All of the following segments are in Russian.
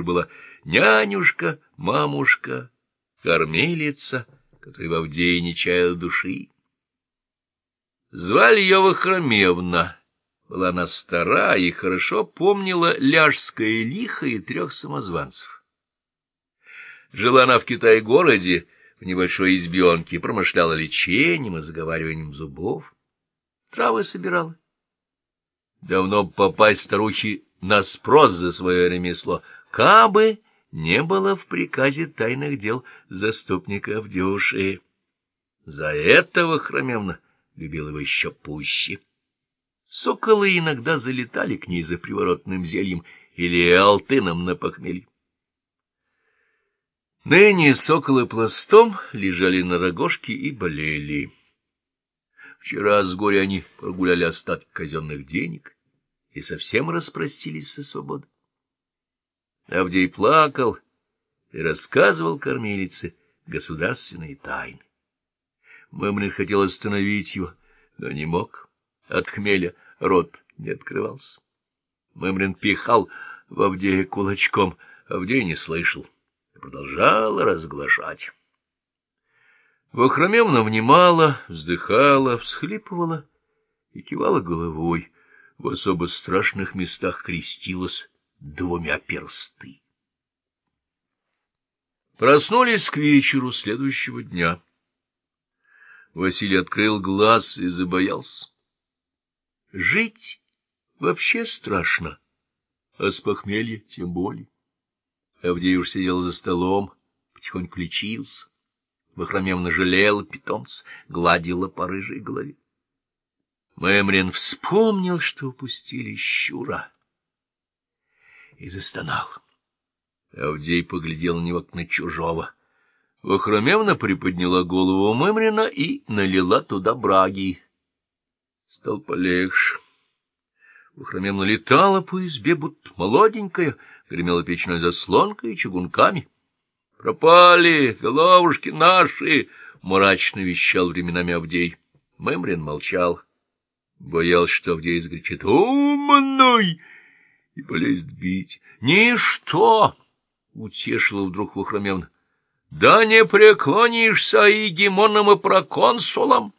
теперь была нянюшка, мамушка, кормилица, которая в Авдее не чаяла души. Звали ее Вахромевна. Была она стара и хорошо помнила ляжское лихо и трех самозванцев. Жила она в Китай-городе, в небольшой избенке, промышляла лечением и заговариванием зубов. Травы собирала. Давно попасть старухи на спрос за свое ремесло, кабы не было в приказе тайных дел заступника Авдюши. За этого Хромевна любил его еще пуще. Соколы иногда залетали к ней за приворотным зельем или алтыном на похмелье. Ныне соколы пластом лежали на рогожке и болели. Вчера с горя они прогуляли остатки казенных денег и совсем распростились со свободой. Авдей плакал и рассказывал кормилице государственные тайны. Мымрин хотел остановить его, но не мог. От хмеля рот не открывался. Мымрин пихал в Авдея кулачком, Авдей не слышал и продолжал разглашать. Вахромевна внимала, вздыхала, всхлипывала и кивала головой, в особо страшных местах крестилась двумя персты. Проснулись к вечеру следующего дня. Василий открыл глаз и забоялся. Жить вообще страшно, а с похмелья тем более. Авдей уж сидел за столом, потихоньку лечился. Вахромевна жалела питомца, гладила по рыжей голове. Мэмрин вспомнил, что упустили щура, и застонал. Авдей поглядел на него, как на чужого. Вахромевна приподняла голову Мэмрина и налила туда браги. Стал полегче. Вахромевна летала по избе, будто молоденькая, гремела печной заслонкой и чугунками. — Пропали, головушки наши! — мрачно вещал временами Авдей. Мэмрин молчал. Боялся, что Авдей закричит «Умный!» И полезет бить. — Ничто! — утешила вдруг Вахромевна. Да не преклонишься и гемоном и проконсулом.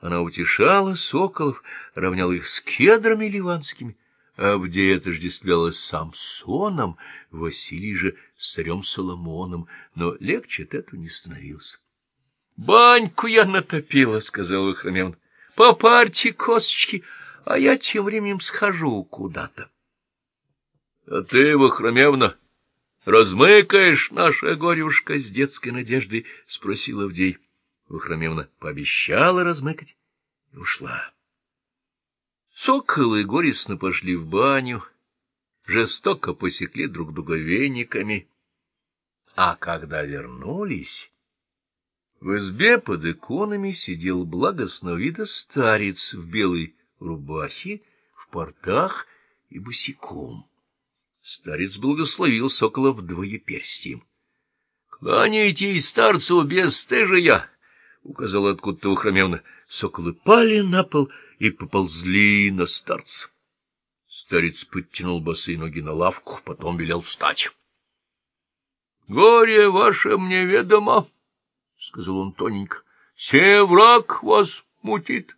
Она утешала соколов, равняла их с кедрами ливанскими, а где отождествлялась с Самсоном, Василий же с царем Соломоном, но легче от этого не становился. — Баньку я натопила, — сказал Вахромевна. — Попарьте косточки, а я тем временем схожу куда-то. — А ты, Вахромевна, — Размыкаешь, наша горюшка, с детской надеждой? — спросил Авдей. Вахромевна пообещала размыкать и ушла. Соколы горестно пошли в баню, жестоко посекли друг друга вениками. А когда вернулись, в избе под иконами сидел благостного вида старец в белой рубахе, в портах и босиком. Старец благословил сокола двоеперстием. — Кланяйтесь старцу бесстыжия! — указал откуда-то ухромевно. Соколы пали на пол и поползли на старца. Старец подтянул босые ноги на лавку, потом велел встать. — Горе ваше мне ведомо, — сказал он тоненько, — все враг вас мутит,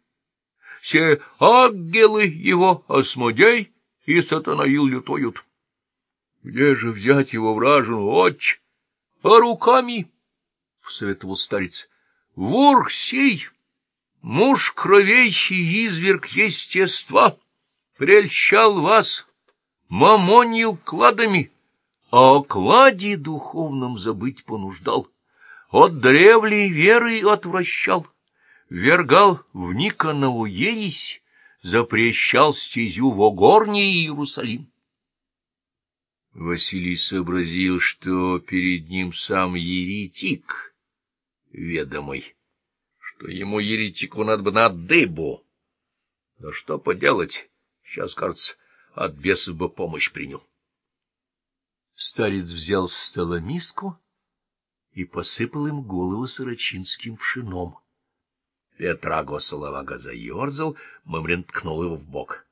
все ангелы его осмодей и сатанаил лютуют. Где же взять его вражину, отч? А руками, — всоветовал старец, — вор сей, муж кровейщий изверг естества, прельщал вас, мамонил кладами, а о кладе духовном забыть понуждал, от древлей веры отвращал, вергал в Никонову ересь, запрещал стезю в Огорний Иерусалим. Василий сообразил, что перед ним сам еретик ведомый, что ему еретику надо бы на дыбу. Но что поделать, сейчас, кажется, от бесов бы помощь принял. Старец взял с стола миску и посыпал им голову сорочинским пшеном. Петра Госоловага заерзал, Мымрин ткнул его в бок.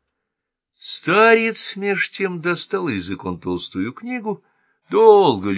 Старец меж тем достал языком толстую книгу Долго